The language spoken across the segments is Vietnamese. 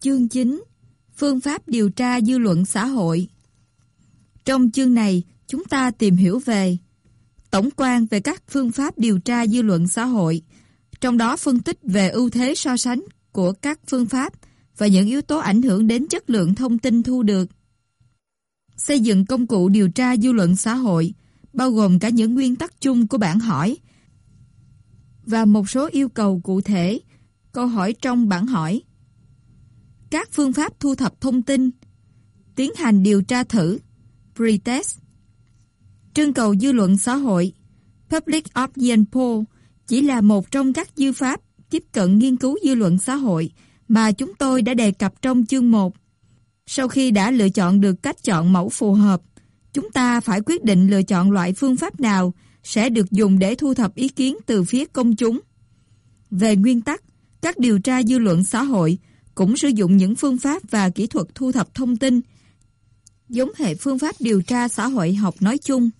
Chương 9 Phương pháp điều tra dư luận xã hội Trong chương này, chúng ta tìm hiểu về tổng quan về các phương pháp điều tra dư luận xã hội, trong đó phân tích về ưu thế so sánh của các phương pháp và những yếu tố ảnh hưởng đến chất lượng thông tin thu được. Xây dựng công cụ điều tra dư luận xã hội, bao gồm cả những nguyên tắc chung của bản hỏi và một số yêu cầu cụ thể, câu hỏi trong bản hỏi. Các phương pháp thu thập thông tin, tiến hành điều tra thử, pretest, trưng cầu dư luận xã hội, public opinion poll chỉ là một trong các dư pháp tiếp cận nghiên cứu dư luận xã hội mà chúng tôi đã đề cập trong chương 1. Sau khi đã lựa chọn được cách chọn mẫu phù hợp, chúng ta phải quyết định lựa chọn loại phương pháp nào sẽ được dùng để thu thập ý kiến từ phía công chúng. Về nguyên tắc, các điều tra dư luận xã hội cũng sử dụng những phương pháp và kỹ thuật thu thập thông tin giống hệ phương pháp điều tra xã hội học nói chung.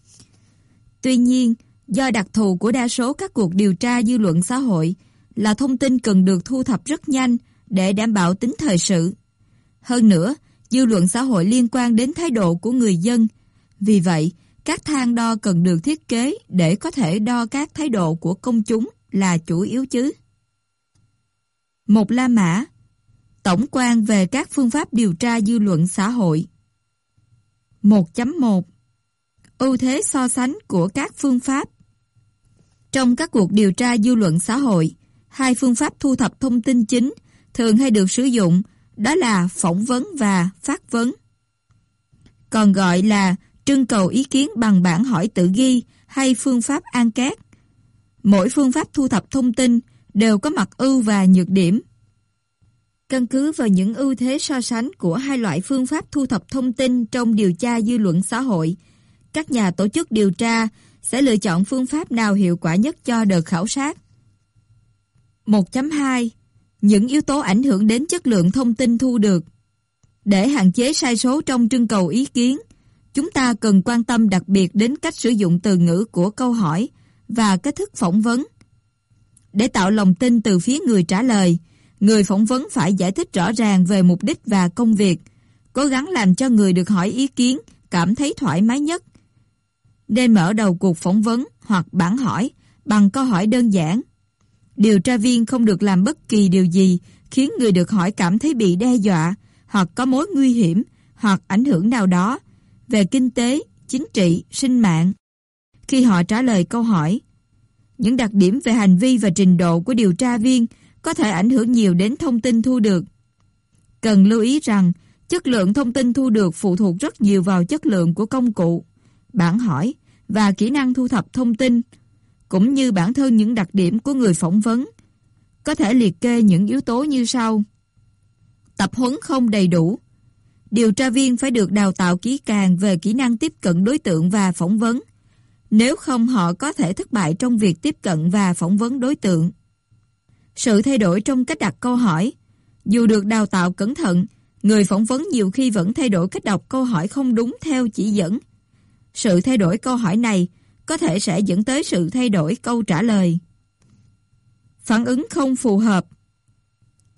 Tuy nhiên, do đặc thù của đa số các cuộc điều tra dư luận xã hội là thông tin cần được thu thập rất nhanh để đảm bảo tính thời sự. Hơn nữa, dư luận xã hội liên quan đến thái độ của người dân. Vì vậy, các thang đo cần được thiết kế để có thể đo các thái độ của công chúng là chủ yếu chứ. Một La Mã Tổng quan về các phương pháp điều tra dư luận xã hội 1.1 Ưu thế so sánh của các phương pháp Trong các cuộc điều tra dư luận xã hội, hai phương pháp thu thập thông tin chính thường hay được sử dụng đó là phỏng vấn và phát vấn. Còn gọi là trưng cầu ý kiến bằng bản hỏi tự ghi hay phương pháp an két. Mỗi phương pháp thu thập thông tin đều có mặt ưu và nhược điểm. Căn cứ vào những ưu thế so sánh của hai loại phương pháp thu thập thông tin trong điều tra dư luận xã hội, các nhà tổ chức điều tra sẽ lựa chọn phương pháp nào hiệu quả nhất cho đợt khảo sát. 1.2 Những yếu tố ảnh hưởng đến chất lượng thông tin thu được Để hạn chế sai số trong trưng cầu ý kiến, chúng ta cần quan tâm đặc biệt đến cách sử dụng từ ngữ của câu hỏi và cách thức phỏng vấn. Để tạo lòng tin từ phía người trả lời, người phỏng vấn phải giải thích rõ ràng về mục đích và công việc, cố gắng làm cho người được hỏi ý kiến cảm thấy thoải mái nhất. Nên mở đầu cuộc phỏng vấn hoặc bản hỏi bằng câu hỏi đơn giản. Điều tra viên không được làm bất kỳ điều gì khiến người được hỏi cảm thấy bị đe dọa hoặc có mối nguy hiểm hoặc ảnh hưởng nào đó về kinh tế, chính trị, sinh mạng. Khi họ trả lời câu hỏi, những đặc điểm về hành vi và trình độ của điều tra viên có thể ảnh hưởng nhiều đến thông tin thu được. Cần lưu ý rằng, chất lượng thông tin thu được phụ thuộc rất nhiều vào chất lượng của công cụ, bản hỏi và kỹ năng thu thập thông tin, cũng như bản thân những đặc điểm của người phỏng vấn. Có thể liệt kê những yếu tố như sau. Tập huấn không đầy đủ. Điều tra viên phải được đào tạo kỹ càng về kỹ năng tiếp cận đối tượng và phỏng vấn. Nếu không họ có thể thất bại trong việc tiếp cận và phỏng vấn đối tượng. Sự thay đổi trong cách đặt câu hỏi. Dù được đào tạo cẩn thận, người phỏng vấn nhiều khi vẫn thay đổi cách đọc câu hỏi không đúng theo chỉ dẫn. Sự thay đổi câu hỏi này có thể sẽ dẫn tới sự thay đổi câu trả lời. Phản ứng không phù hợp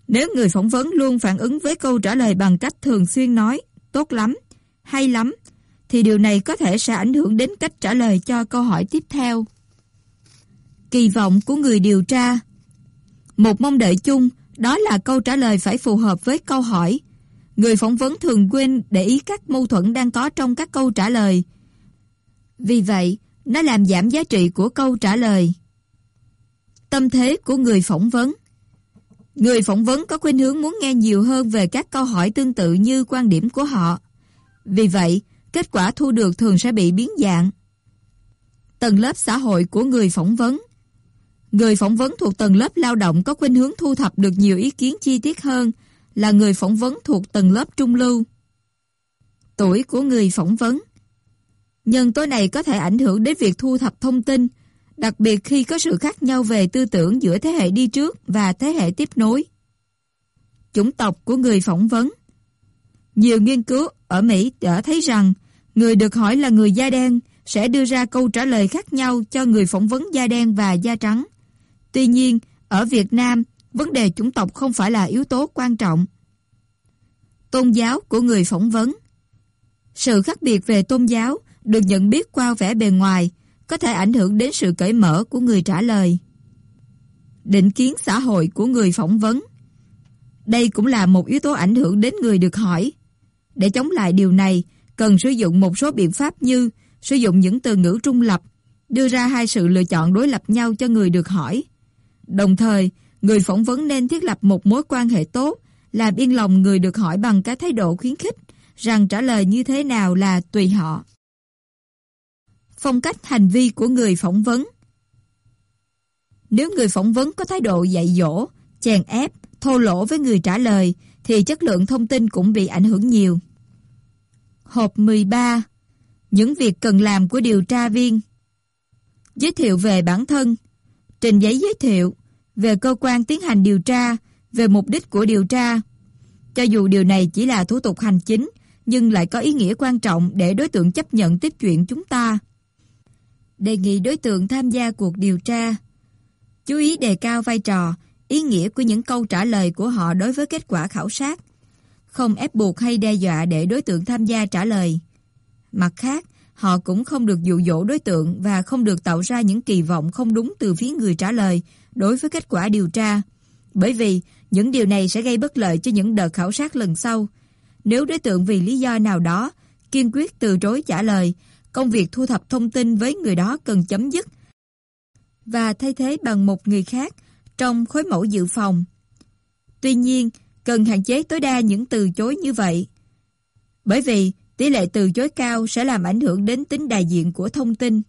Nếu người phỏng vấn luôn phản ứng với câu trả lời bằng cách thường xuyên nói tốt lắm, hay lắm, thì điều này có thể sẽ ảnh hưởng đến cách trả lời cho câu hỏi tiếp theo. Kỳ vọng của người điều tra một mong đợi chung đó là câu trả lời phải phù hợp với câu hỏi. Người phỏng vấn thường quên để ý các mâu thuẫn đang có trong các câu trả lời. Vì vậy, nó làm giảm giá trị của câu trả lời. Tâm thế của người phỏng vấn Người phỏng vấn có khuynh hướng muốn nghe nhiều hơn về các câu hỏi tương tự như quan điểm của họ. Vì vậy, kết quả thu được thường sẽ bị biến dạng. Tầng lớp xã hội của người phỏng vấn Người phỏng vấn thuộc tầng lớp lao động có khuynh hướng thu thập được nhiều ý kiến chi tiết hơn là người phỏng vấn thuộc tầng lớp trung lưu. Tuổi của người phỏng vấn Nhân tố này có thể ảnh hưởng đến việc thu thập thông tin, đặc biệt khi có sự khác nhau về tư tưởng giữa thế hệ đi trước và thế hệ tiếp nối. Chủng tộc của người phỏng vấn Nhiều nghiên cứu ở Mỹ đã thấy rằng người được hỏi là người da đen sẽ đưa ra câu trả lời khác nhau cho người phỏng vấn da đen và da trắng. Tuy nhiên, ở Việt Nam, vấn đề chủng tộc không phải là yếu tố quan trọng. Tôn giáo của người phỏng vấn Sự khác biệt về tôn giáo được nhận biết qua vẻ bề ngoài có thể ảnh hưởng đến sự cởi mở của người trả lời. Định kiến xã hội của người phỏng vấn Đây cũng là một yếu tố ảnh hưởng đến người được hỏi. Để chống lại điều này, cần sử dụng một số biện pháp như sử dụng những từ ngữ trung lập, đưa ra hai sự lựa chọn đối lập nhau cho người được hỏi. Đồng thời, người phỏng vấn nên thiết lập một mối quan hệ tốt, làm yên lòng người được hỏi bằng cái thái độ khuyến khích rằng trả lời như thế nào là tùy họ. Phong cách hành vi của người phỏng vấn Nếu người phỏng vấn có thái độ dạy dỗ, chèn ép, thô lỗ với người trả lời, thì chất lượng thông tin cũng bị ảnh hưởng nhiều. Hộp 13 Những việc cần làm của điều tra viên Giới thiệu về bản thân Trình giấy giới thiệu về cơ quan tiến hành điều tra Về mục đích của điều tra. Cho dù điều này chỉ là thủ tục hành chính Nhưng lại có ý nghĩa quan trọng Để đối tượng chấp nhận tiếp chuyện chúng ta. Đề nghị đối tượng tham gia cuộc điều tra. Chú ý đề cao vai trò Ý nghĩa của những câu trả lời của họ đối với kết quả khảo sát. Không ép buộc hay đe dọa để đối tượng tham gia trả lời. Mặt khác, họ cũng không được dụ dỗ đối tượng và không được tạo ra những kỳ vọng không đúng từ phía người trả lời đối với kết quả điều tra. Bởi vì những điều này sẽ gây bất lợi cho những đợt khảo sát lần sau. Nếu đối tượng vì lý do nào đó kiên quyết từ chối trả lời, công việc thu thập thông tin với người đó cần chấm dứt và thay thế bằng một người khác trong khối mẫu dự phòng. Tuy nhiên, cần hạn chế tối đa những từ chối như vậy. Bởi vì tỷ lệ từ chối cao sẽ làm ảnh hưởng đến tính đại diện của thông tin.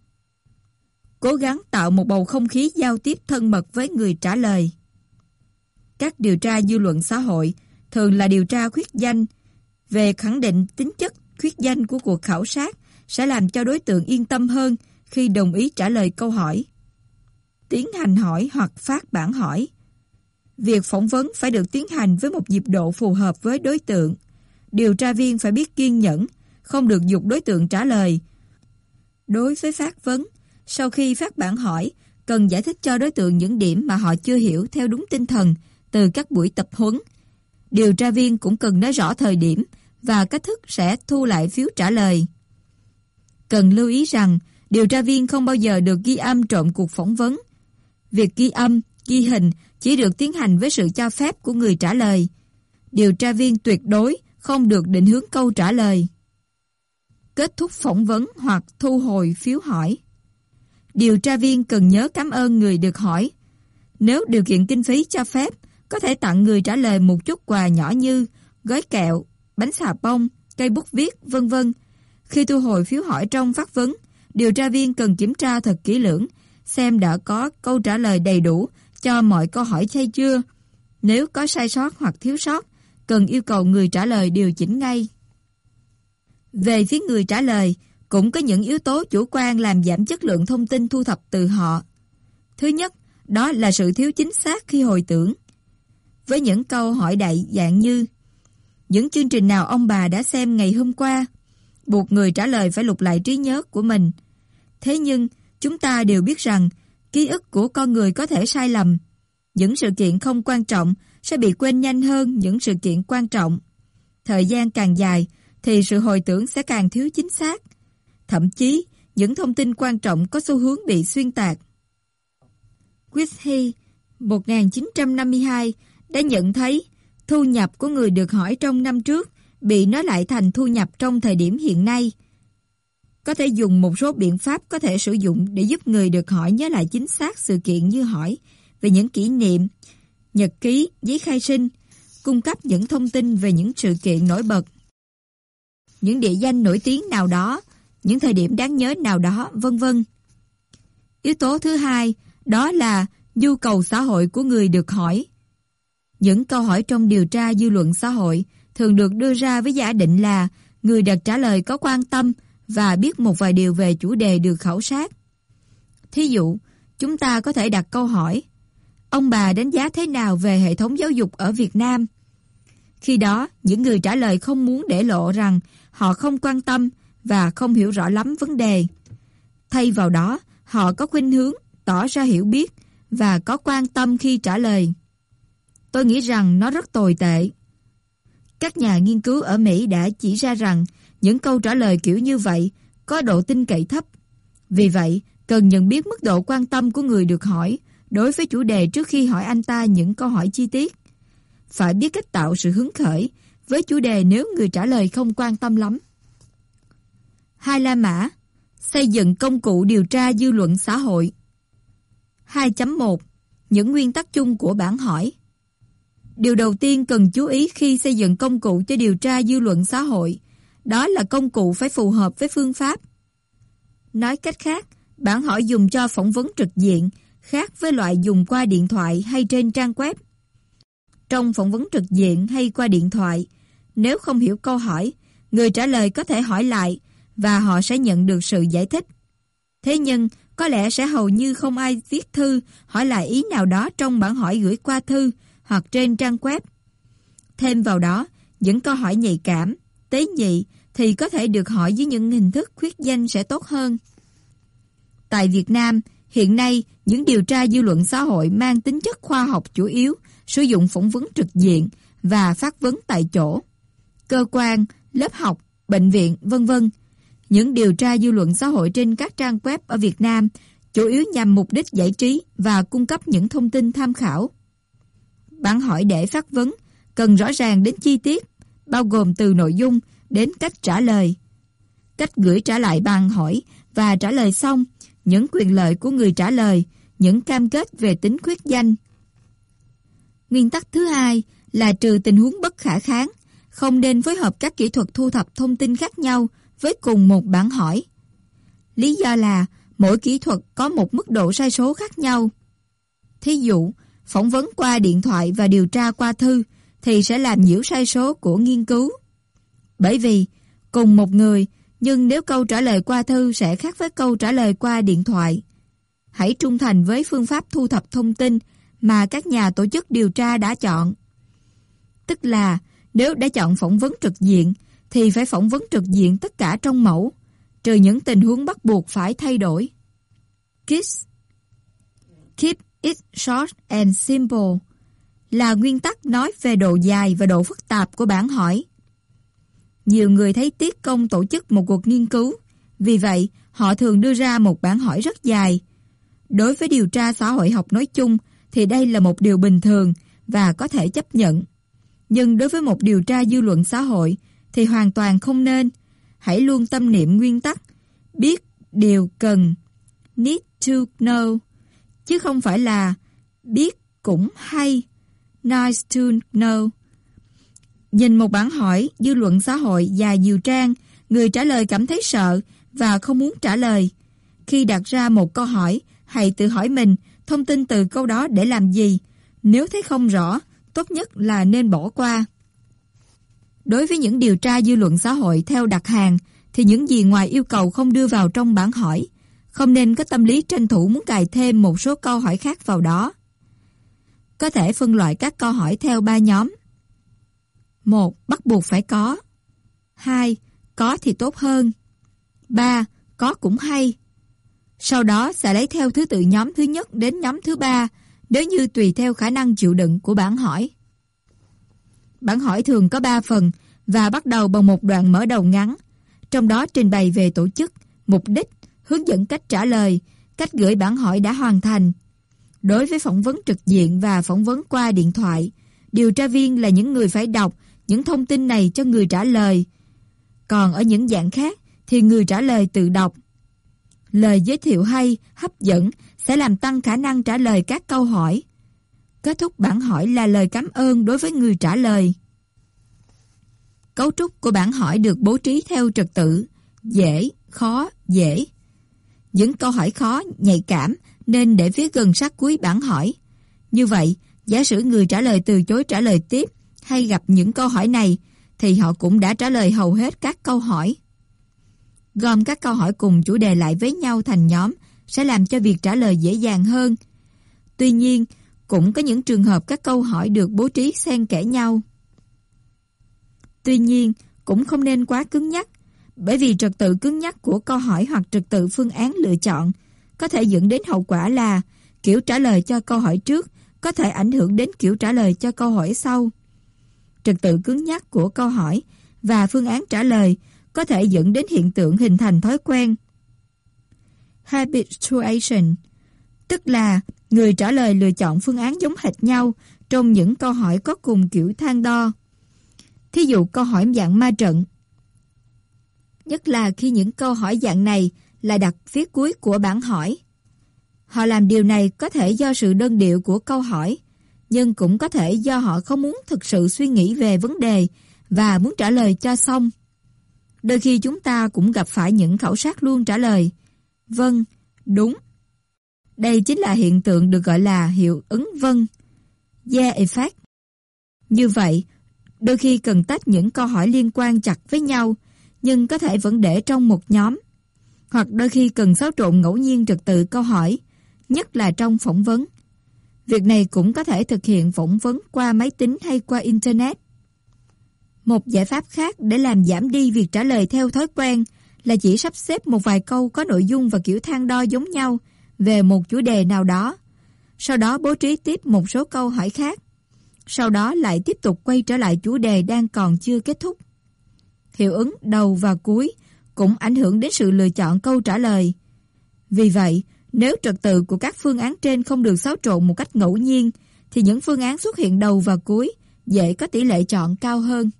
Cố gắng tạo một bầu không khí giao tiếp thân mật với người trả lời. Các điều tra dư luận xã hội thường là điều tra khuyết danh về khẳng định tính chất khuyết danh của cuộc khảo sát sẽ làm cho đối tượng yên tâm hơn khi đồng ý trả lời câu hỏi. Tiến hành hỏi hoặc phát bản hỏi Việc phỏng vấn phải được tiến hành với một nhịp độ phù hợp với đối tượng. Điều tra viên phải biết kiên nhẫn, không được dục đối tượng trả lời. Đối với phát vấn, sau khi phát bản hỏi, cần giải thích cho đối tượng những điểm mà họ chưa hiểu theo đúng tinh thần từ các buổi tập huấn. Điều tra viên cũng cần nói rõ thời điểm và cách thức sẽ thu lại phiếu trả lời. Cần lưu ý rằng, điều tra viên không bao giờ được ghi âm trộm cuộc phỏng vấn. Việc ghi âm, ghi hình chỉ được tiến hành với sự cho phép của người trả lời. Điều tra viên tuyệt đối không được định hướng câu trả lời. Kết thúc phỏng vấn hoặc thu hồi phiếu hỏi. Điều tra viên cần nhớ cảm ơn người được hỏi. Nếu điều kiện kinh phí cho phép, có thể tặng người trả lời một chút quà nhỏ như gói kẹo, bánh xà bông, cây bút viết, vân vân. Khi thu hồi phiếu hỏi trong phát vấn, điều tra viên cần kiểm tra thật kỹ lưỡng, xem đã có câu trả lời đầy đủ cho mọi câu hỏi hay chưa. Nếu có sai sót hoặc thiếu sót, cần yêu cầu người trả lời điều chỉnh ngay. Về phía người trả lời, cũng có những yếu tố chủ quan làm giảm chất lượng thông tin thu thập từ họ. Thứ nhất, đó là sự thiếu chính xác khi hồi tưởng. Với những câu hỏi đại dạng như Những chương trình nào ông bà đã xem ngày hôm qua? Buộc người trả lời phải lục lại trí nhớ của mình. Thế nhưng, chúng ta đều biết rằng Ký ức của con người có thể sai lầm. Những sự kiện không quan trọng sẽ bị quên nhanh hơn những sự kiện quan trọng. Thời gian càng dài thì sự hồi tưởng sẽ càng thiếu chính xác. Thậm chí, những thông tin quan trọng có xu hướng bị xuyên tạc. Whitney, 1952, đã nhận thấy thu nhập của người được hỏi trong năm trước bị nói lại thành thu nhập trong thời điểm hiện nay. Có thể dùng một số biện pháp có thể sử dụng để giúp người được hỏi nhớ lại chính xác sự kiện như hỏi về những kỷ niệm, nhật ký, giấy khai sinh, cung cấp những thông tin về những sự kiện nổi bật, những địa danh nổi tiếng nào đó, những thời điểm đáng nhớ nào đó, vân vân. Yếu tố thứ hai đó là nhu cầu xã hội của người được hỏi. Những câu hỏi trong điều tra dư luận xã hội thường được đưa ra với giả định là người đặt trả lời có quan tâm và biết một vài điều về chủ đề được khảo sát. Thí dụ, chúng ta có thể đặt câu hỏi Ông bà đánh giá thế nào về hệ thống giáo dục ở Việt Nam? Khi đó, những người trả lời không muốn để lộ rằng họ không quan tâm và không hiểu rõ lắm vấn đề. Thay vào đó, họ có khuynh hướng tỏ ra hiểu biết và có quan tâm khi trả lời. Tôi nghĩ rằng nó rất tồi tệ. Các nhà nghiên cứu ở Mỹ đã chỉ ra rằng những câu trả lời kiểu như vậy có độ tin cậy thấp. Vì vậy, cần nhận biết mức độ quan tâm của người được hỏi đối với chủ đề trước khi hỏi anh ta những câu hỏi chi tiết. Phải biết cách tạo sự hứng khởi với chủ đề nếu người trả lời không quan tâm lắm. Hai La Mã Xây dựng công cụ điều tra dư luận xã hội 2.1 Những nguyên tắc chung của bản hỏi Điều đầu tiên cần chú ý khi xây dựng công cụ cho điều tra dư luận xã hội đó là công cụ phải phù hợp với phương pháp. Nói cách khác, bản hỏi dùng cho phỏng vấn trực diện khác với loại dùng qua điện thoại hay trên trang web. Trong phỏng vấn trực diện hay qua điện thoại, nếu không hiểu câu hỏi, người trả lời có thể hỏi lại và họ sẽ nhận được sự giải thích. Thế nhưng, có lẽ sẽ hầu như không ai viết thư hỏi lại ý nào đó trong bản hỏi gửi qua thư hoặc trên trang web. Thêm vào đó, những câu hỏi nhạy cảm, tế nhị thì có thể được hỏi dưới những hình thức khuyết danh sẽ tốt hơn. Tại Việt Nam, hiện nay những điều tra dư luận xã hội mang tính chất khoa học chủ yếu, sử dụng phỏng vấn trực diện và phát vấn tại chỗ. Cơ quan, lớp học, bệnh viện, vân vân. Những điều tra dư luận xã hội trên các trang web ở Việt Nam chủ yếu nhằm mục đích giải trí và cung cấp những thông tin tham khảo. Bạn hỏi để phát vấn cần rõ ràng đến chi tiết, bao gồm từ nội dung đến cách trả lời. Cách gửi trả lại bằng hỏi và trả lời xong, những quyền lợi của người trả lời, những cam kết về tính khuyết danh. Nguyên tắc thứ hai là trừ tình huống bất khả kháng, không nên phối hợp các kỹ thuật thu thập thông tin khác nhau với cùng một bản hỏi. Lý do là mỗi kỹ thuật có một mức độ sai số khác nhau. Thí dụ, phỏng vấn qua điện thoại và điều tra qua thư thì sẽ làm nhiễu sai số của nghiên cứu. Bởi vì, cùng một người, nhưng nếu câu trả lời qua thư sẽ khác với câu trả lời qua điện thoại. Hãy trung thành với phương pháp thu thập thông tin mà các nhà tổ chức điều tra đã chọn. Tức là, nếu đã chọn phỏng vấn trực diện, thì phải phỏng vấn trực diện tất cả trong mẫu, trừ những tình huống bắt buộc phải thay đổi. KISS Keep it short and simple là nguyên tắc nói về độ dài và độ phức tạp của bản hỏi. Nhiều người thấy tiếc công tổ chức một cuộc nghiên cứu, vì vậy họ thường đưa ra một bản hỏi rất dài. Đối với điều tra xã hội học nói chung thì đây là một điều bình thường và có thể chấp nhận. Nhưng đối với một điều tra dư luận xã hội thì hoàn toàn không nên. Hãy luôn tâm niệm nguyên tắc, biết điều cần, need to know, chứ không phải là biết cũng hay, nice to know. Nhìn một bản hỏi dư luận xã hội dài nhiều trang, người trả lời cảm thấy sợ và không muốn trả lời. Khi đặt ra một câu hỏi, hãy tự hỏi mình thông tin từ câu đó để làm gì. Nếu thấy không rõ, tốt nhất là nên bỏ qua. Đối với những điều tra dư luận xã hội theo đặt hàng, thì những gì ngoài yêu cầu không đưa vào trong bản hỏi, không nên có tâm lý tranh thủ muốn cài thêm một số câu hỏi khác vào đó. Có thể phân loại các câu hỏi theo ba nhóm. 1. Bắt buộc phải có 2. Có thì tốt hơn 3. Có cũng hay Sau đó sẽ lấy theo thứ tự nhóm thứ nhất đến nhóm thứ ba nếu như tùy theo khả năng chịu đựng của bản hỏi. Bản hỏi thường có 3 phần và bắt đầu bằng một đoạn mở đầu ngắn, trong đó trình bày về tổ chức, mục đích, hướng dẫn cách trả lời, cách gửi bản hỏi đã hoàn thành. Đối với phỏng vấn trực diện và phỏng vấn qua điện thoại, điều tra viên là những người phải đọc những thông tin này cho người trả lời. Còn ở những dạng khác thì người trả lời tự đọc. Lời giới thiệu hay, hấp dẫn sẽ làm tăng khả năng trả lời các câu hỏi. Kết thúc bản hỏi là lời cảm ơn đối với người trả lời. Cấu trúc của bản hỏi được bố trí theo trật tự, dễ, khó, dễ. Những câu hỏi khó, nhạy cảm nên để phía gần sát cuối bản hỏi. Như vậy, giả sử người trả lời từ chối trả lời tiếp hay gặp những câu hỏi này thì họ cũng đã trả lời hầu hết các câu hỏi. Gom các câu hỏi cùng chủ đề lại với nhau thành nhóm sẽ làm cho việc trả lời dễ dàng hơn. Tuy nhiên, cũng có những trường hợp các câu hỏi được bố trí xen kẽ nhau. Tuy nhiên, cũng không nên quá cứng nhắc, bởi vì trật tự cứng nhắc của câu hỏi hoặc trật tự phương án lựa chọn có thể dẫn đến hậu quả là kiểu trả lời cho câu hỏi trước có thể ảnh hưởng đến kiểu trả lời cho câu hỏi sau. trật tự cứng nhắc của câu hỏi và phương án trả lời có thể dẫn đến hiện tượng hình thành thói quen. Habituation tức là người trả lời lựa chọn phương án giống hệt nhau trong những câu hỏi có cùng kiểu thang đo. Thí dụ câu hỏi dạng ma trận. Nhất là khi những câu hỏi dạng này là đặt phía cuối của bản hỏi. Họ làm điều này có thể do sự đơn điệu của câu hỏi, nhưng cũng có thể do họ không muốn thực sự suy nghĩ về vấn đề và muốn trả lời cho xong. Đôi khi chúng ta cũng gặp phải những khảo sát luôn trả lời Vâng, đúng. Đây chính là hiện tượng được gọi là hiệu ứng vân Yeah effect. Như vậy, đôi khi cần tách những câu hỏi liên quan chặt với nhau, nhưng có thể vẫn để trong một nhóm. Hoặc đôi khi cần xáo trộn ngẫu nhiên trật tự câu hỏi, nhất là trong phỏng vấn. Việc này cũng có thể thực hiện phỏng vấn qua máy tính hay qua Internet. Một giải pháp khác để làm giảm đi việc trả lời theo thói quen là chỉ sắp xếp một vài câu có nội dung và kiểu thang đo giống nhau về một chủ đề nào đó. Sau đó bố trí tiếp một số câu hỏi khác. Sau đó lại tiếp tục quay trở lại chủ đề đang còn chưa kết thúc. Hiệu ứng đầu và cuối cũng ảnh hưởng đến sự lựa chọn câu trả lời. Vì vậy, nếu trật tự của các phương án trên không được xáo trộn một cách ngẫu nhiên, thì những phương án xuất hiện đầu và cuối dễ có tỷ lệ chọn cao hơn.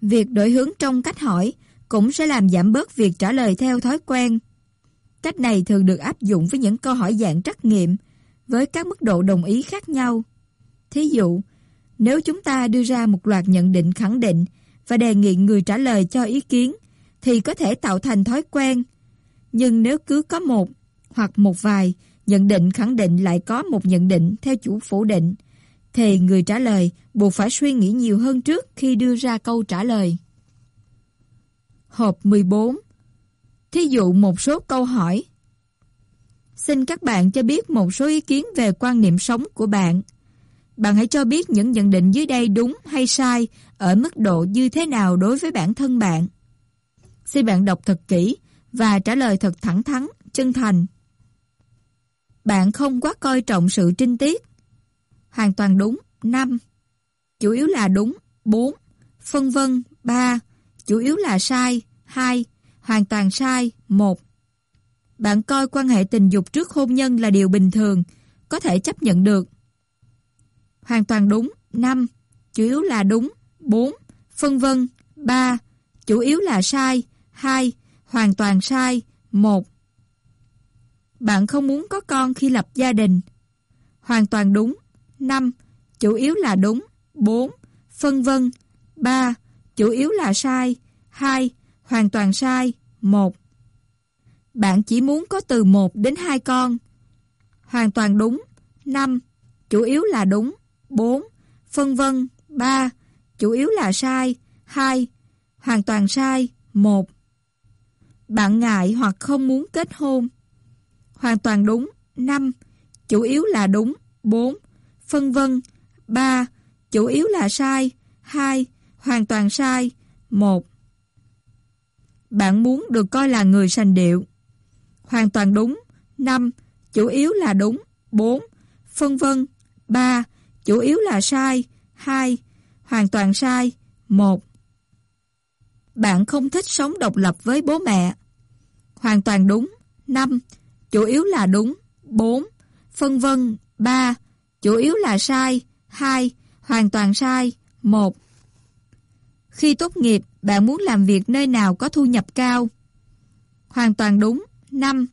Việc đổi hướng trong cách hỏi cũng sẽ làm giảm bớt việc trả lời theo thói quen. Cách này thường được áp dụng với những câu hỏi dạng trắc nghiệm với các mức độ đồng ý khác nhau. Thí dụ, nếu chúng ta đưa ra một loạt nhận định khẳng định và đề nghị người trả lời cho ý kiến thì có thể tạo thành thói quen. Nhưng nếu cứ có một hoặc một vài nhận định khẳng định lại có một nhận định theo chủ phủ định thì người trả lời buộc phải suy nghĩ nhiều hơn trước khi đưa ra câu trả lời. Hộp 14 Thí dụ một số câu hỏi Xin các bạn cho biết một số ý kiến về quan niệm sống của bạn. Bạn hãy cho biết những nhận định dưới đây đúng hay sai ở mức độ như thế nào đối với bản thân bạn. Xin bạn đọc thật kỹ và trả lời thật thẳng thắn, chân thành. Bạn không quá coi trọng sự trinh tiết. Hoàn toàn đúng, 5. Chủ yếu là đúng, 4. Phân vân, 3. Chủ yếu là sai, 2. Hoàn toàn sai, 1. Bạn coi quan hệ tình dục trước hôn nhân là điều bình thường, có thể chấp nhận được. Hoàn toàn đúng, 5. Chủ yếu là đúng, 4. Phân vân, 3. Chủ yếu là sai, 2. Hoàn toàn sai, 1. Bạn không muốn có con khi lập gia đình. Hoàn toàn đúng, 5. Chủ yếu là đúng, 4. Phân vân, 3. Chủ yếu là sai, 2. Hoàn toàn sai, 1. Bạn chỉ muốn có từ 1 đến 2 con. Hoàn toàn đúng, 5. Chủ yếu là đúng, 4. Phân vân, 3. Chủ yếu là sai, 2. Hoàn toàn sai, 1. Bạn ngại hoặc không muốn kết hôn. Hoàn toàn đúng, 5. Chủ yếu là đúng, 4. Phân vân, 3. Chủ yếu là sai, 2. Hoàn toàn sai, 1. Bạn muốn được coi là người sành điệu. Hoàn toàn đúng, 5. Chủ yếu là đúng, 4. Phân vân, 3. Chủ yếu là sai, 2. Hoàn toàn sai, 1. Bạn không thích sống độc lập với bố mẹ. Hoàn toàn đúng, 5. Chủ yếu là đúng, 4. Phân vân, 3. Chủ yếu là sai, 2. Hoàn toàn sai, 1. Khi tốt nghiệp, bạn muốn làm việc nơi nào có thu nhập cao? Hoàn toàn đúng, 5.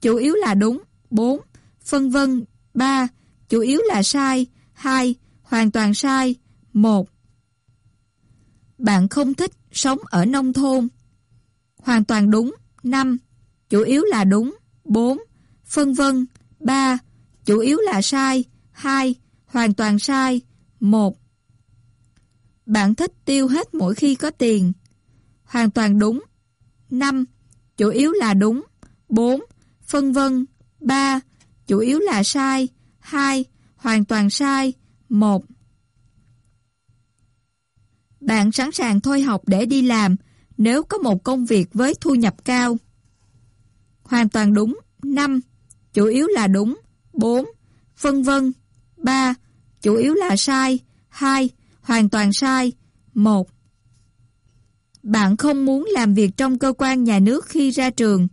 Chủ yếu là đúng, 4. Phân vân, 3. Chủ yếu là sai, 2. Hoàn toàn sai, 1. Bạn không thích sống ở nông thôn. Hoàn toàn đúng, 5. Chủ yếu là đúng, 4. Phân vân, 3. Chủ yếu là sai, 2. Hoàn toàn sai, 1. Bạn thích tiêu hết mỗi khi có tiền. Hoàn toàn đúng. 5. Chủ yếu là đúng. 4. Phân vân. 3. Chủ yếu là sai. 2. Hoàn toàn sai. 1. Bạn sẵn sàng thôi học để đi làm nếu có một công việc với thu nhập cao. Hoàn toàn đúng. 5. Chủ yếu là đúng. 4. Phân vân. 3. Chủ yếu là sai. 2 hoàn toàn sai. 1. Bạn không muốn làm việc trong cơ quan nhà nước khi ra trường.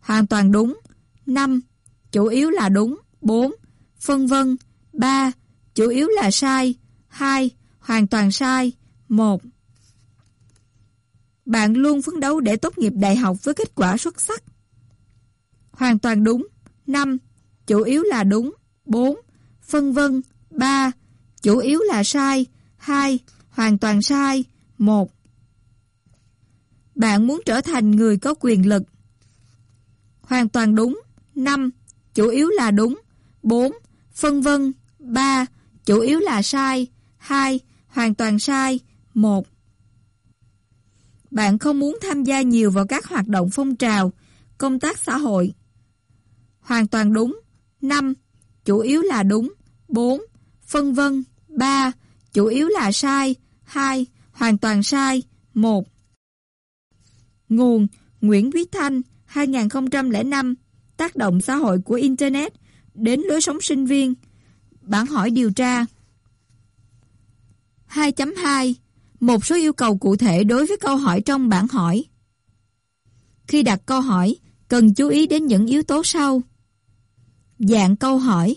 Hoàn toàn đúng. 5. Chủ yếu là đúng. 4. Phân vân. 3. Chủ yếu là sai. 2. Hoàn toàn sai. 1. Bạn luôn phấn đấu để tốt nghiệp đại học với kết quả xuất sắc. Hoàn toàn đúng. 5. Chủ yếu là đúng. 4. Phân vân. 3. Chủ yếu là sai. 2. Hoàn toàn sai. 1. Bạn muốn trở thành người có quyền lực. Hoàn toàn đúng. 5. Chủ yếu là đúng. 4. Phân vân. 3. Chủ yếu là sai. 2. Hoàn toàn sai. 1. Bạn không muốn tham gia nhiều vào các hoạt động phong trào, công tác xã hội. Hoàn toàn đúng. 5. Chủ yếu là đúng. 4. Phân vân. 3. Chủ yếu là sai. 2. Hoàn toàn sai. 1. Nguồn Nguyễn Quý Thanh 2005 Tác động xã hội của Internet đến lối sống sinh viên Bản hỏi điều tra 2.2 Một số yêu cầu cụ thể đối với câu hỏi trong bản hỏi Khi đặt câu hỏi, cần chú ý đến những yếu tố sau Dạng câu hỏi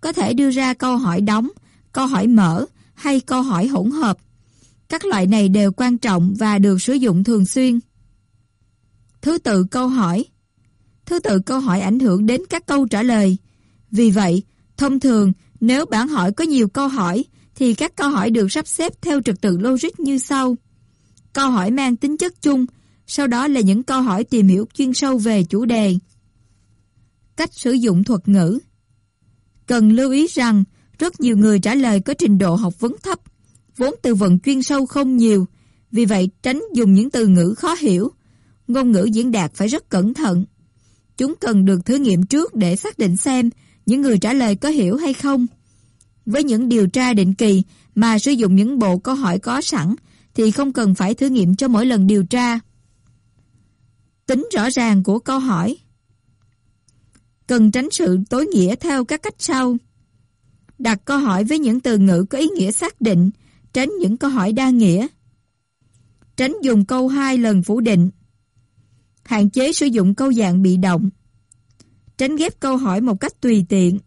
Có thể đưa ra câu hỏi đóng, câu hỏi mở hay câu hỏi hỗn hợp Các loại này đều quan trọng và được sử dụng thường xuyên Thứ tự câu hỏi Thứ tự câu hỏi ảnh hưởng đến các câu trả lời. Vì vậy, thông thường, nếu bản hỏi có nhiều câu hỏi, thì các câu hỏi được sắp xếp theo trật tự logic như sau. Câu hỏi mang tính chất chung, sau đó là những câu hỏi tìm hiểu chuyên sâu về chủ đề. Cách sử dụng thuật ngữ Cần lưu ý rằng, rất nhiều người trả lời có trình độ học vấn thấp, vốn từ vựng chuyên sâu không nhiều, vì vậy tránh dùng những từ ngữ khó hiểu, ngôn ngữ diễn đạt phải rất cẩn thận. Chúng cần được thử nghiệm trước để xác định xem những người trả lời có hiểu hay không. Với những điều tra định kỳ mà sử dụng những bộ câu hỏi có sẵn thì không cần phải thử nghiệm cho mỗi lần điều tra. Tính rõ ràng của câu hỏi Cần tránh sự tối nghĩa theo các cách sau. Đặt câu hỏi với những từ ngữ có ý nghĩa xác định, tránh những câu hỏi đa nghĩa. Tránh dùng câu hai lần phủ định hạn chế sử dụng câu dạng bị động, tránh ghép câu hỏi một cách tùy tiện,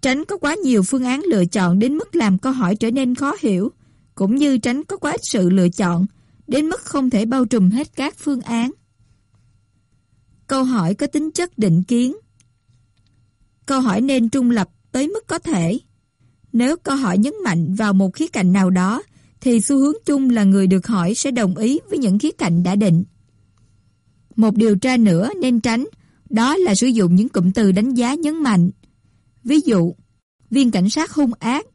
tránh có quá nhiều phương án lựa chọn đến mức làm câu hỏi trở nên khó hiểu, cũng như tránh có quá ít sự lựa chọn đến mức không thể bao trùm hết các phương án. Câu hỏi có tính chất định kiến. Câu hỏi nên trung lập tới mức có thể. Nếu câu hỏi nhấn mạnh vào một khía cạnh nào đó, thì xu hướng chung là người được hỏi sẽ đồng ý với những khía cạnh đã định. Một điều tra nữa nên tránh, đó là sử dụng những cụm từ đánh giá nhấn mạnh. Ví dụ, viên cảnh sát hung ác,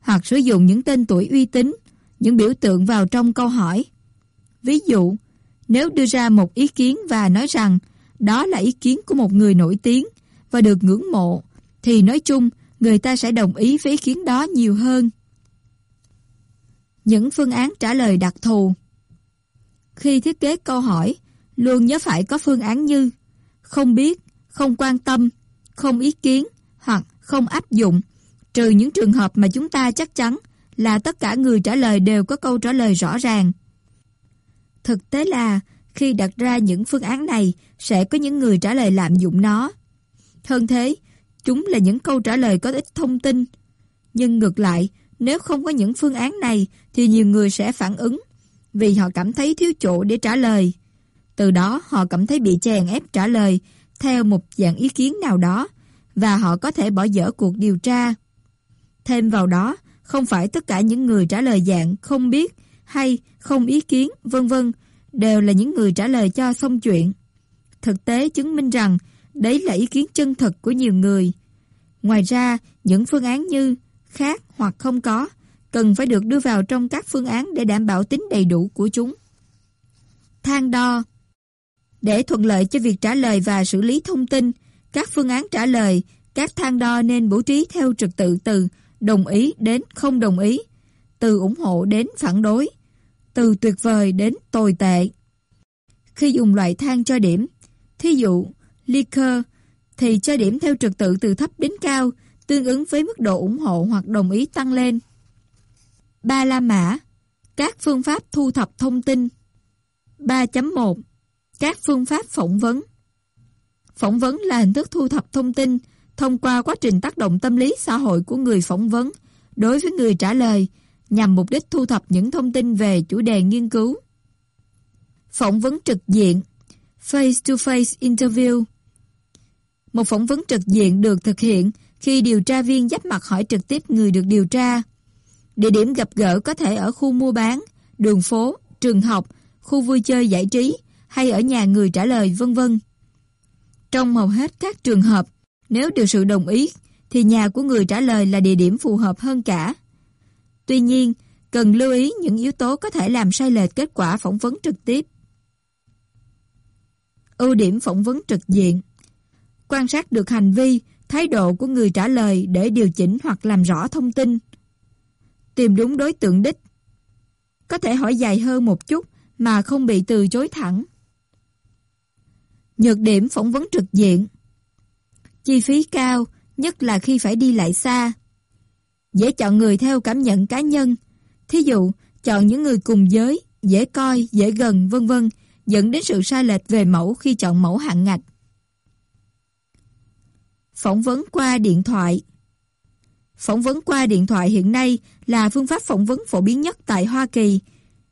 hoặc sử dụng những tên tuổi uy tín, những biểu tượng vào trong câu hỏi. Ví dụ, nếu đưa ra một ý kiến và nói rằng đó là ý kiến của một người nổi tiếng và được ngưỡng mộ, thì nói chung người ta sẽ đồng ý với ý kiến đó nhiều hơn. Những phương án trả lời đặc thù Khi thiết kế câu hỏi, luôn nhớ phải có phương án như không biết, không quan tâm, không ý kiến hoặc không áp dụng, trừ những trường hợp mà chúng ta chắc chắn là tất cả người trả lời đều có câu trả lời rõ ràng. Thực tế là khi đặt ra những phương án này sẽ có những người trả lời lạm dụng nó. Hơn thế, chúng là những câu trả lời có ít thông tin. Nhưng ngược lại, nếu không có những phương án này thì nhiều người sẽ phản ứng vì họ cảm thấy thiếu chỗ để trả lời. Từ đó họ cảm thấy bị chèn ép trả lời theo một dạng ý kiến nào đó và họ có thể bỏ dở cuộc điều tra. Thêm vào đó, không phải tất cả những người trả lời dạng không biết hay không ý kiến vân vân đều là những người trả lời cho xong chuyện. Thực tế chứng minh rằng đấy là ý kiến chân thực của nhiều người. Ngoài ra, những phương án như khác hoặc không có cần phải được đưa vào trong các phương án để đảm bảo tính đầy đủ của chúng. Thang đo để thuận lợi cho việc trả lời và xử lý thông tin, các phương án trả lời, các thang đo nên bố trí theo trật tự từ đồng ý đến không đồng ý, từ ủng hộ đến phản đối, từ tuyệt vời đến tồi tệ. Khi dùng loại thang cho điểm, thí dụ liker thì cho điểm theo trật tự từ thấp đến cao, tương ứng với mức độ ủng hộ hoặc đồng ý tăng lên. Ba La Mã Các phương pháp thu thập thông tin 3.1 Các phương pháp phỏng vấn Phỏng vấn là hình thức thu thập thông tin thông qua quá trình tác động tâm lý xã hội của người phỏng vấn đối với người trả lời nhằm mục đích thu thập những thông tin về chủ đề nghiên cứu. Phỏng vấn trực diện Face-to-face -face interview một phỏng vấn trực diện được thực hiện khi điều tra viên giáp mặt hỏi trực tiếp người được điều tra. Địa điểm gặp gỡ có thể ở khu mua bán, đường phố, trường học, khu vui chơi giải trí hay ở nhà người trả lời vân vân. Trong hầu hết các trường hợp, nếu được sự đồng ý, thì nhà của người trả lời là địa điểm phù hợp hơn cả. Tuy nhiên, cần lưu ý những yếu tố có thể làm sai lệch kết quả phỏng vấn trực tiếp. Ưu điểm phỏng vấn trực diện Quan sát được hành vi, thái độ của người trả lời để điều chỉnh hoặc làm rõ thông tin. Tìm đúng đối tượng đích. Có thể hỏi dài hơn một chút mà không bị từ chối thẳng. Nhược điểm phỏng vấn trực diện Chi phí cao, nhất là khi phải đi lại xa. Dễ chọn người theo cảm nhận cá nhân. Thí dụ, chọn những người cùng giới, dễ coi, dễ gần, vân vân, dẫn đến sự sai lệch về mẫu khi chọn mẫu hạng ngạch. Phỏng vấn qua điện thoại Phỏng vấn qua điện thoại hiện nay là phương pháp phỏng vấn phổ biến nhất tại Hoa Kỳ.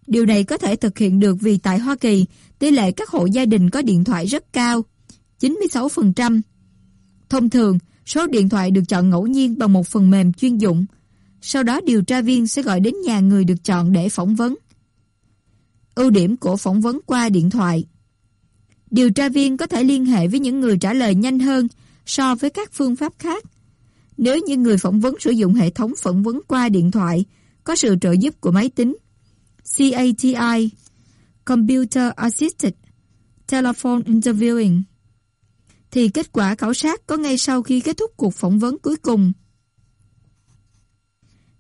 Điều này có thể thực hiện được vì tại Hoa Kỳ, tỷ lệ các hộ gia đình có điện thoại rất cao, 96%. Thông thường, số điện thoại được chọn ngẫu nhiên bằng một phần mềm chuyên dụng. Sau đó điều tra viên sẽ gọi đến nhà người được chọn để phỏng vấn. Ưu điểm của phỏng vấn qua điện thoại Điều tra viên có thể liên hệ với những người trả lời nhanh hơn so với các phương pháp khác. Nếu như người phỏng vấn sử dụng hệ thống phỏng vấn qua điện thoại, có sự trợ giúp của máy tính. CATI Computer Assisted Telephone Interviewing thì kết quả khảo sát có ngay sau khi kết thúc cuộc phỏng vấn cuối cùng.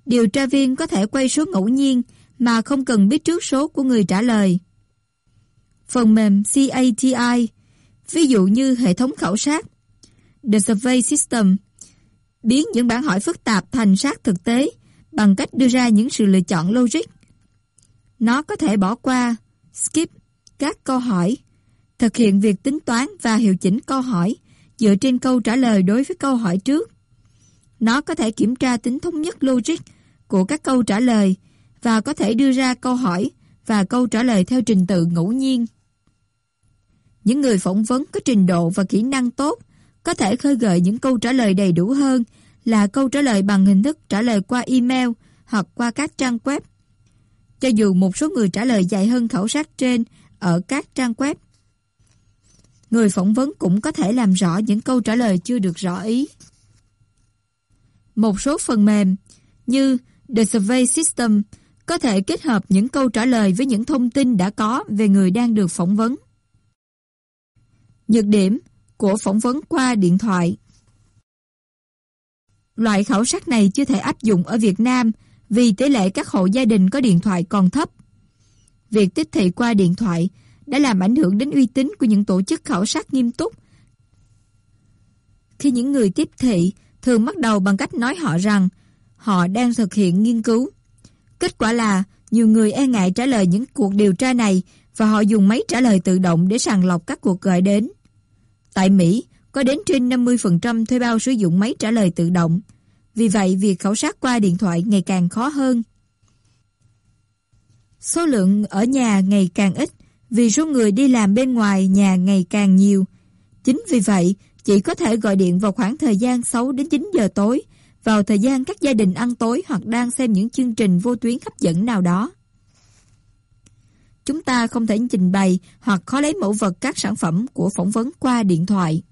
Điều tra viên có thể quay số ngẫu nhiên mà không cần biết trước số của người trả lời. Phần mềm CATI, ví dụ như hệ thống khảo sát, The Survey System, biến những bản hỏi phức tạp thành sát thực tế bằng cách đưa ra những sự lựa chọn logic. Nó có thể bỏ qua, skip các câu hỏi thực hiện việc tính toán và hiệu chỉnh câu hỏi dựa trên câu trả lời đối với câu hỏi trước. Nó có thể kiểm tra tính thống nhất logic của các câu trả lời và có thể đưa ra câu hỏi và câu trả lời theo trình tự ngẫu nhiên. Những người phỏng vấn có trình độ và kỹ năng tốt có thể khơi gợi những câu trả lời đầy đủ hơn là câu trả lời bằng hình thức trả lời qua email hoặc qua các trang web. Cho dù một số người trả lời dài hơn khảo sát trên ở các trang web, người phỏng vấn cũng có thể làm rõ những câu trả lời chưa được rõ ý. Một số phần mềm như The Survey System có thể kết hợp những câu trả lời với những thông tin đã có về người đang được phỏng vấn. Nhược điểm của phỏng vấn qua điện thoại Loại khảo sát này chưa thể áp dụng ở Việt Nam vì tỷ lệ các hộ gia đình có điện thoại còn thấp. Việc tiếp thị qua điện thoại đã làm ảnh hưởng đến uy tín của những tổ chức khảo sát nghiêm túc. Khi những người tiếp thị thường bắt đầu bằng cách nói họ rằng họ đang thực hiện nghiên cứu. Kết quả là nhiều người e ngại trả lời những cuộc điều tra này và họ dùng máy trả lời tự động để sàng lọc các cuộc gọi đến. Tại Mỹ, có đến trên 50% thuê bao sử dụng máy trả lời tự động. Vì vậy, việc khảo sát qua điện thoại ngày càng khó hơn. Số lượng ở nhà ngày càng ít vì số người đi làm bên ngoài nhà ngày càng nhiều. Chính vì vậy, chỉ có thể gọi điện vào khoảng thời gian 6 đến 9 giờ tối, vào thời gian các gia đình ăn tối hoặc đang xem những chương trình vô tuyến hấp dẫn nào đó. Chúng ta không thể trình bày hoặc khó lấy mẫu vật các sản phẩm của phỏng vấn qua điện thoại.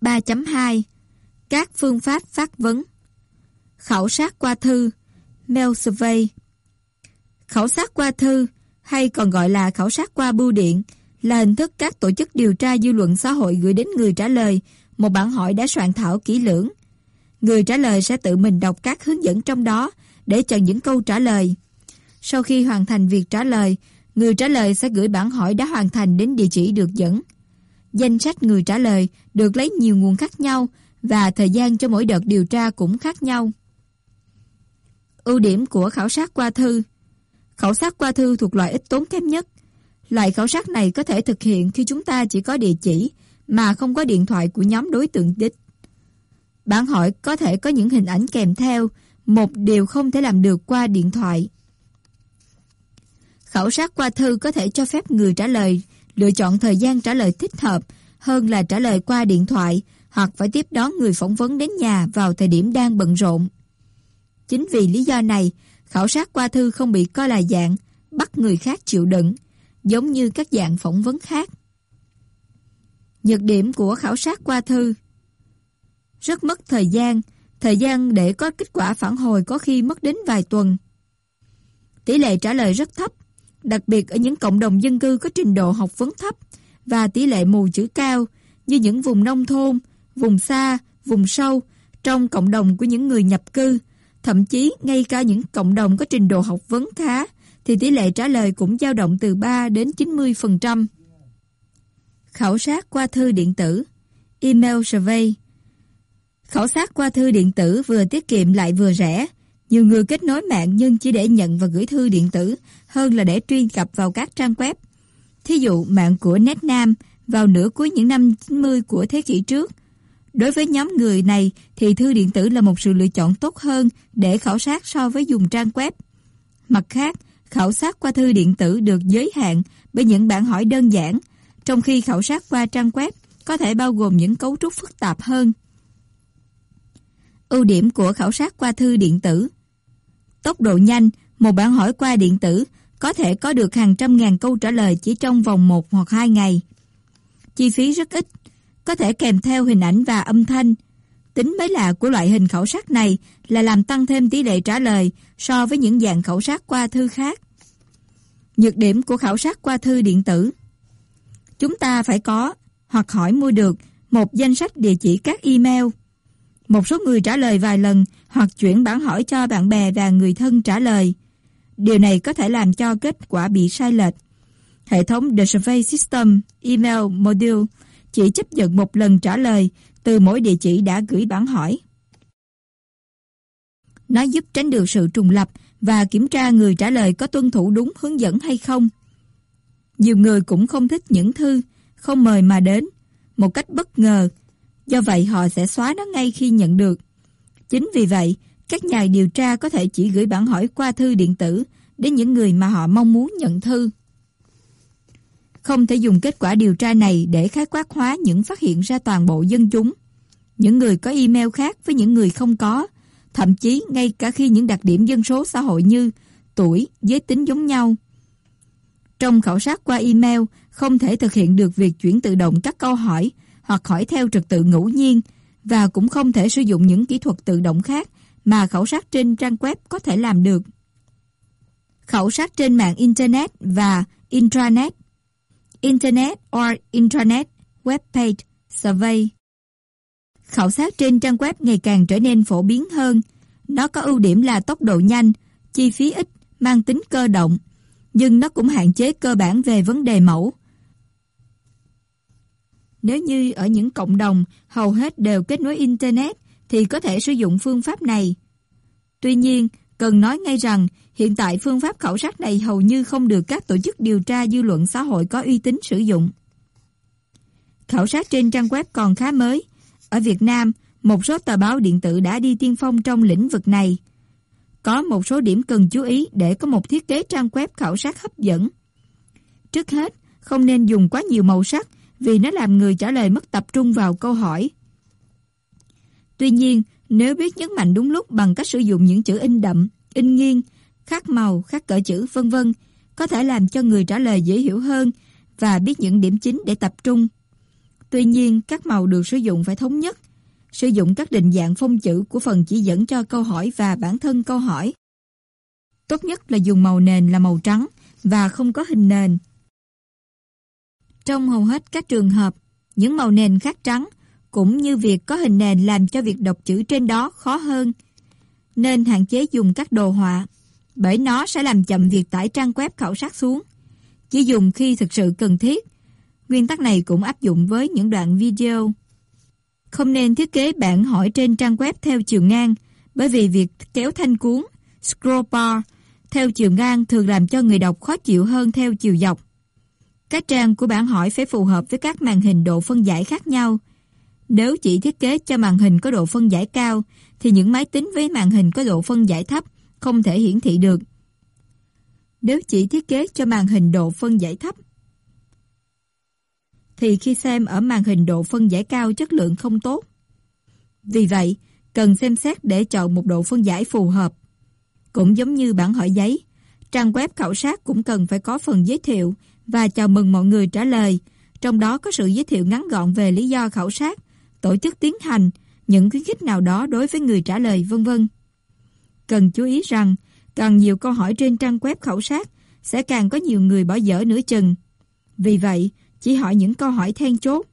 3.2 Các phương pháp phát vấn Khảo sát qua thư Mail survey Khảo sát qua thư, hay còn gọi là khảo sát qua bưu điện, là hình thức các tổ chức điều tra dư luận xã hội gửi đến người trả lời một bản hỏi đã soạn thảo kỹ lưỡng. Người trả lời sẽ tự mình đọc các hướng dẫn trong đó để chọn những câu trả lời. Sau khi hoàn thành việc trả lời, người trả lời sẽ gửi bản hỏi đã hoàn thành đến địa chỉ được dẫn. Danh sách người trả lời được lấy nhiều nguồn khác nhau và thời gian cho mỗi đợt điều tra cũng khác nhau. Ưu điểm của khảo sát qua thư Khảo sát qua thư thuộc loại ít tốn kém nhất. Loại khảo sát này có thể thực hiện khi chúng ta chỉ có địa chỉ mà không có điện thoại của nhóm đối tượng đích. bản hỏi có thể có những hình ảnh kèm theo, một điều không thể làm được qua điện thoại. Khảo sát qua thư có thể cho phép người trả lời lựa chọn thời gian trả lời thích hợp hơn là trả lời qua điện thoại hoặc phải tiếp đón người phỏng vấn đến nhà vào thời điểm đang bận rộn. Chính vì lý do này, khảo sát qua thư không bị coi là dạng bắt người khác chịu đựng, giống như các dạng phỏng vấn khác. Nhược điểm của khảo sát qua thư Rất mất thời gian, thời gian để có kết quả phản hồi có khi mất đến vài tuần. Tỷ lệ trả lời rất thấp, đặc biệt ở những cộng đồng dân cư có trình độ học vấn thấp và tỷ lệ mù chữ cao như những vùng nông thôn, vùng xa, vùng sâu trong cộng đồng của những người nhập cư Thậm chí ngay cả những cộng đồng có trình độ học vấn khá thì tỷ lệ trả lời cũng dao động từ 3 đến 90%. Khảo sát qua thư điện tử Email survey Khảo sát qua thư điện tử vừa tiết kiệm lại vừa rẻ. Nhiều người kết nối mạng nhưng chỉ để nhận và gửi thư điện tử hơn là để truy cập vào các trang web. Thí dụ mạng của NetNam vào nửa cuối những năm 90 của thế kỷ trước Đối với nhóm người này thì thư điện tử là một sự lựa chọn tốt hơn để khảo sát so với dùng trang web. Mặt khác, khảo sát qua thư điện tử được giới hạn bởi những bản hỏi đơn giản, trong khi khảo sát qua trang web có thể bao gồm những cấu trúc phức tạp hơn. Ưu điểm của khảo sát qua thư điện tử Tốc độ nhanh, một bản hỏi qua điện tử có thể có được hàng trăm ngàn câu trả lời chỉ trong vòng một hoặc hai ngày. Chi phí rất ít, có thể kèm theo hình ảnh và âm thanh. Tính mới lạ của loại hình khảo sát này là làm tăng thêm tỷ lệ trả lời so với những dạng khảo sát qua thư khác. Nhược điểm của khảo sát qua thư điện tử Chúng ta phải có hoặc hỏi mua được một danh sách địa chỉ các email. Một số người trả lời vài lần hoặc chuyển bản hỏi cho bạn bè và người thân trả lời. Điều này có thể làm cho kết quả bị sai lệch. Hệ thống The Survey System Email Module chỉ chấp nhận một lần trả lời từ mỗi địa chỉ đã gửi bản hỏi. Nó giúp tránh được sự trùng lập và kiểm tra người trả lời có tuân thủ đúng hướng dẫn hay không. Nhiều người cũng không thích những thư, không mời mà đến, một cách bất ngờ. Do vậy họ sẽ xóa nó ngay khi nhận được. Chính vì vậy, các nhà điều tra có thể chỉ gửi bản hỏi qua thư điện tử đến những người mà họ mong muốn nhận thư. Không thể dùng kết quả điều tra này để khái quát hóa những phát hiện ra toàn bộ dân chúng. Những người có email khác với những người không có, thậm chí ngay cả khi những đặc điểm dân số xã hội như tuổi, giới tính giống nhau. Trong khảo sát qua email, không thể thực hiện được việc chuyển tự động các câu hỏi hoặc hỏi theo trật tự ngẫu nhiên và cũng không thể sử dụng những kỹ thuật tự động khác mà khảo sát trên trang web có thể làm được. Khảo sát trên mạng Internet và intranet Internet or Intranet Web Page Survey Khảo sát trên trang web ngày càng trở nên phổ biến hơn. Nó có ưu điểm là tốc độ nhanh, chi phí ít, mang tính cơ động, nhưng nó cũng hạn chế cơ bản về vấn đề mẫu. Nếu như ở những cộng đồng hầu hết đều kết nối Internet thì có thể sử dụng phương pháp này. Tuy nhiên, cần nói ngay rằng Hiện tại phương pháp khảo sát này hầu như không được các tổ chức điều tra dư luận xã hội có uy tín sử dụng. Khảo sát trên trang web còn khá mới. Ở Việt Nam, một số tờ báo điện tử đã đi tiên phong trong lĩnh vực này. Có một số điểm cần chú ý để có một thiết kế trang web khảo sát hấp dẫn. Trước hết, không nên dùng quá nhiều màu sắc vì nó làm người trả lời mất tập trung vào câu hỏi. Tuy nhiên, nếu biết nhấn mạnh đúng lúc bằng cách sử dụng những chữ in đậm, in nghiêng khác màu, khác cỡ chữ vân vân có thể làm cho người trả lời dễ hiểu hơn và biết những điểm chính để tập trung. Tuy nhiên, các màu được sử dụng phải thống nhất, sử dụng các định dạng phông chữ của phần chỉ dẫn cho câu hỏi và bản thân câu hỏi. Tốt nhất là dùng màu nền là màu trắng và không có hình nền. Trong hầu hết các trường hợp, những màu nền khác trắng cũng như việc có hình nền làm cho việc đọc chữ trên đó khó hơn, nên hạn chế dùng các đồ họa bởi nó sẽ làm chậm việc tải trang web khảo sát xuống. Chỉ dùng khi thực sự cần thiết. Nguyên tắc này cũng áp dụng với những đoạn video. Không nên thiết kế bảng hỏi trên trang web theo chiều ngang, bởi vì việc kéo thanh cuốn, scroll bar theo chiều ngang thường làm cho người đọc khó chịu hơn theo chiều dọc. Các trang của bản hỏi phải phù hợp với các màn hình độ phân giải khác nhau. Nếu chỉ thiết kế cho màn hình có độ phân giải cao, thì những máy tính với màn hình có độ phân giải thấp không thể hiển thị được. Nếu chỉ thiết kế cho màn hình độ phân giải thấp, thì khi xem ở màn hình độ phân giải cao chất lượng không tốt. Vì vậy, cần xem xét để chọn một độ phân giải phù hợp. Cũng giống như bản hỏi giấy, trang web khảo sát cũng cần phải có phần giới thiệu và chào mừng mọi người trả lời, trong đó có sự giới thiệu ngắn gọn về lý do khảo sát, tổ chức tiến hành, những khuyến khích nào đó đối với người trả lời vân vân. Cần chú ý rằng, càng nhiều câu hỏi trên trang web khảo sát sẽ càng có nhiều người bỏ dở nửa chừng. Vì vậy, chỉ hỏi những câu hỏi then chốt.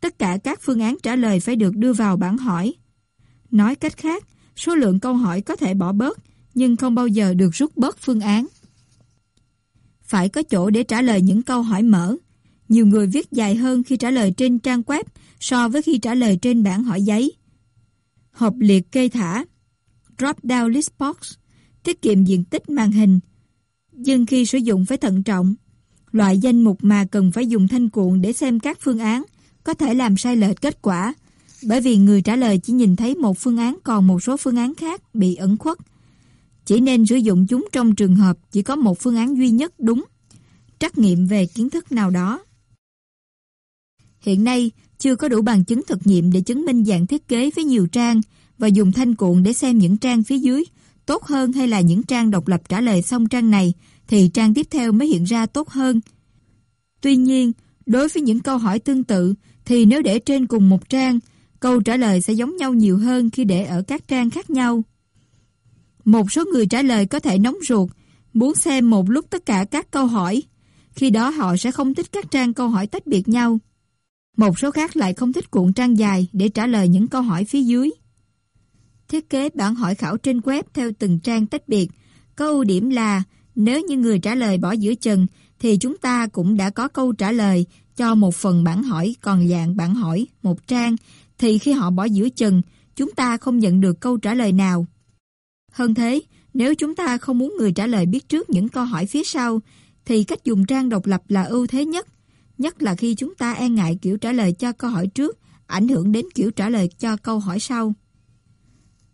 Tất cả các phương án trả lời phải được đưa vào bản hỏi. Nói cách khác, số lượng câu hỏi có thể bỏ bớt, nhưng không bao giờ được rút bớt phương án. Phải có chỗ để trả lời những câu hỏi mở. Nhiều người viết dài hơn khi trả lời trên trang web so với khi trả lời trên bản hỏi giấy. Hộp liệt kê thả Drop down list box Tiết kiệm diện tích màn hình Nhưng khi sử dụng phải thận trọng Loại danh mục mà cần phải dùng thanh cuộn để xem các phương án có thể làm sai lệch kết quả bởi vì người trả lời chỉ nhìn thấy một phương án còn một số phương án khác bị ẩn khuất. Chỉ nên sử dụng chúng trong trường hợp chỉ có một phương án duy nhất đúng, trắc nghiệm về kiến thức nào đó. Hiện nay, chưa có đủ bằng chứng thực nghiệm để chứng minh dạng thiết kế với nhiều trang và dùng thanh cuộn để xem những trang phía dưới tốt hơn hay là những trang độc lập trả lời xong trang này thì trang tiếp theo mới hiện ra tốt hơn. Tuy nhiên, đối với những câu hỏi tương tự thì nếu để trên cùng một trang, câu trả lời sẽ giống nhau nhiều hơn khi để ở các trang khác nhau. Một số người trả lời có thể nóng ruột, muốn xem một lúc tất cả các câu hỏi. Khi đó họ sẽ không thích các trang câu hỏi tách biệt nhau. Một số khác lại không thích cuộn trang dài để trả lời những câu hỏi phía dưới. Thiết kế bản hỏi khảo trên web theo từng trang tách biệt có ưu điểm là nếu như người trả lời bỏ giữa chừng thì chúng ta cũng đã có câu trả lời cho một phần bản hỏi còn dạng bản hỏi một trang thì khi họ bỏ giữa chừng chúng ta không nhận được câu trả lời nào. Hơn thế, nếu chúng ta không muốn người trả lời biết trước những câu hỏi phía sau thì cách dùng trang độc lập là ưu thế nhất, nhất là khi chúng ta e ngại kiểu trả lời cho câu hỏi trước ảnh hưởng đến kiểu trả lời cho câu hỏi sau.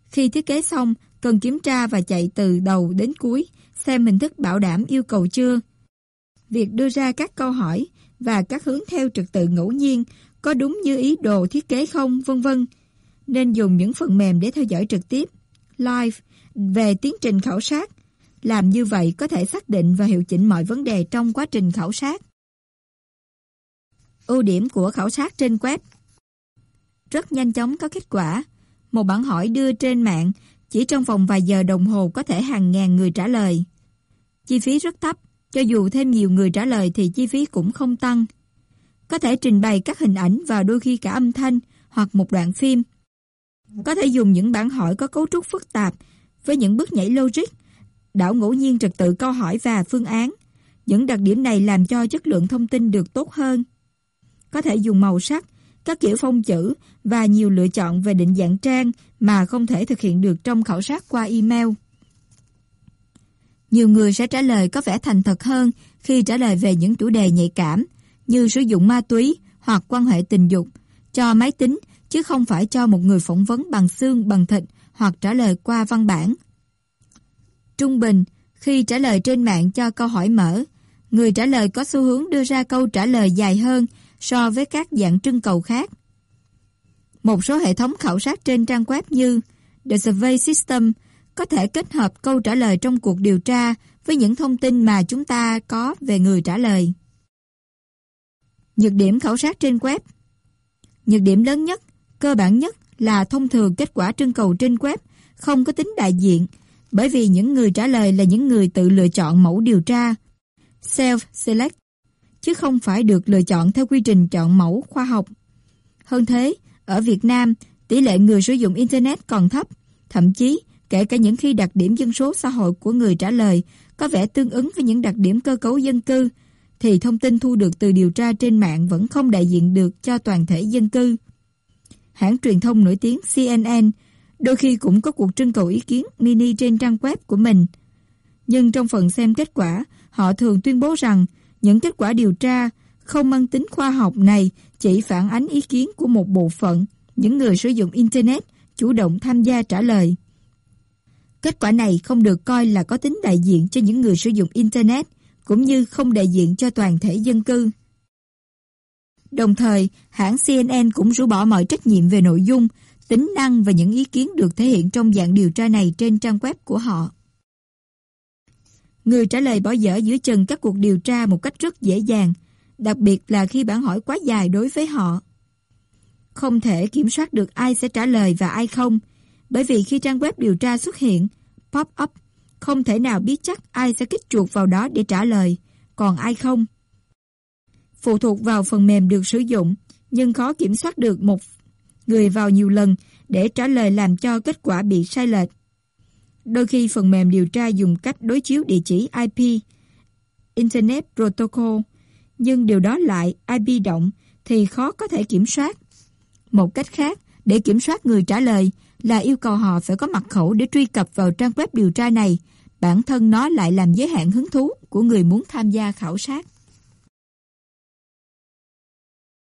Khi thiết kế xong, cần kiểm tra và chạy từ đầu đến cuối xem hình thức bảo đảm yêu cầu chưa. Việc đưa ra các câu hỏi và các hướng theo trật tự ngẫu nhiên có đúng như ý đồ thiết kế không, vân vân. Nên dùng những phần mềm để theo dõi trực tiếp, live, về tiến trình khảo sát. Làm như vậy có thể xác định và hiệu chỉnh mọi vấn đề trong quá trình khảo sát. Ưu điểm của khảo sát trên web Rất nhanh chóng có kết quả. Một bản hỏi đưa trên mạng chỉ trong vòng vài giờ đồng hồ có thể hàng ngàn người trả lời. Chi phí rất thấp, cho dù thêm nhiều người trả lời thì chi phí cũng không tăng. Có thể trình bày các hình ảnh và đôi khi cả âm thanh hoặc một đoạn phim. Có thể dùng những bản hỏi có cấu trúc phức tạp với những bước nhảy logic, đảo ngẫu nhiên trật tự câu hỏi và phương án. Những đặc điểm này làm cho chất lượng thông tin được tốt hơn. Có thể dùng màu sắc, các kiểu phông chữ và nhiều lựa chọn về định dạng trang mà không thể thực hiện được trong khảo sát qua email. Nhiều người sẽ trả lời có vẻ thành thật hơn khi trả lời về những chủ đề nhạy cảm như sử dụng ma túy hoặc quan hệ tình dục cho máy tính chứ không phải cho một người phỏng vấn bằng xương bằng thịt hoặc trả lời qua văn bản. Trung bình, khi trả lời trên mạng cho câu hỏi mở, người trả lời có xu hướng đưa ra câu trả lời dài hơn so với các dạng trưng cầu khác. Một số hệ thống khảo sát trên trang web như The Survey System có thể kết hợp câu trả lời trong cuộc điều tra với những thông tin mà chúng ta có về người trả lời. Nhược điểm khảo sát trên web Nhược điểm lớn nhất, cơ bản nhất là thông thường kết quả trưng cầu trên web không có tính đại diện bởi vì những người trả lời là những người tự lựa chọn mẫu điều tra self-select chứ không phải được lựa chọn theo quy trình chọn mẫu khoa học. Hơn thế, ở Việt Nam, tỷ lệ người sử dụng Internet còn thấp, thậm chí kể cả những khi đặc điểm dân số xã hội của người trả lời có vẻ tương ứng với những đặc điểm cơ cấu dân cư, thì thông tin thu được từ điều tra trên mạng vẫn không đại diện được cho toàn thể dân cư. Hãng truyền thông nổi tiếng CNN Đôi khi cũng có cuộc trưng cầu ý kiến mini trên trang web của mình. Nhưng trong phần xem kết quả, họ thường tuyên bố rằng những kết quả điều tra không mang tính khoa học này chỉ phản ánh ý kiến của một bộ phận những người sử dụng Internet chủ động tham gia trả lời. Kết quả này không được coi là có tính đại diện cho những người sử dụng Internet, cũng như không đại diện cho toàn thể dân cư. Đồng thời, hãng CNN cũng rũ bỏ mọi trách nhiệm về nội dung, tính năng và những ý kiến được thể hiện trong dạng điều tra này trên trang web của họ. Người trả lời bỏ dở giữa chừng các cuộc điều tra một cách rất dễ dàng, đặc biệt là khi bản hỏi quá dài đối với họ. Không thể kiểm soát được ai sẽ trả lời và ai không, bởi vì khi trang web điều tra xuất hiện, pop-up, không thể nào biết chắc ai sẽ kích chuột vào đó để trả lời, còn ai không. Phụ thuộc vào phần mềm được sử dụng, nhưng khó kiểm soát được một người vào nhiều lần để trả lời làm cho kết quả bị sai lệch. Đôi khi phần mềm điều tra dùng cách đối chiếu địa chỉ IP, Internet Protocol, nhưng điều đó lại IP động thì khó có thể kiểm soát. Một cách khác, để kiểm soát người trả lời là yêu cầu họ phải có mật khẩu để truy cập vào trang web điều tra này, bản thân nó lại làm giới hạn hứng thú của người muốn tham gia khảo sát.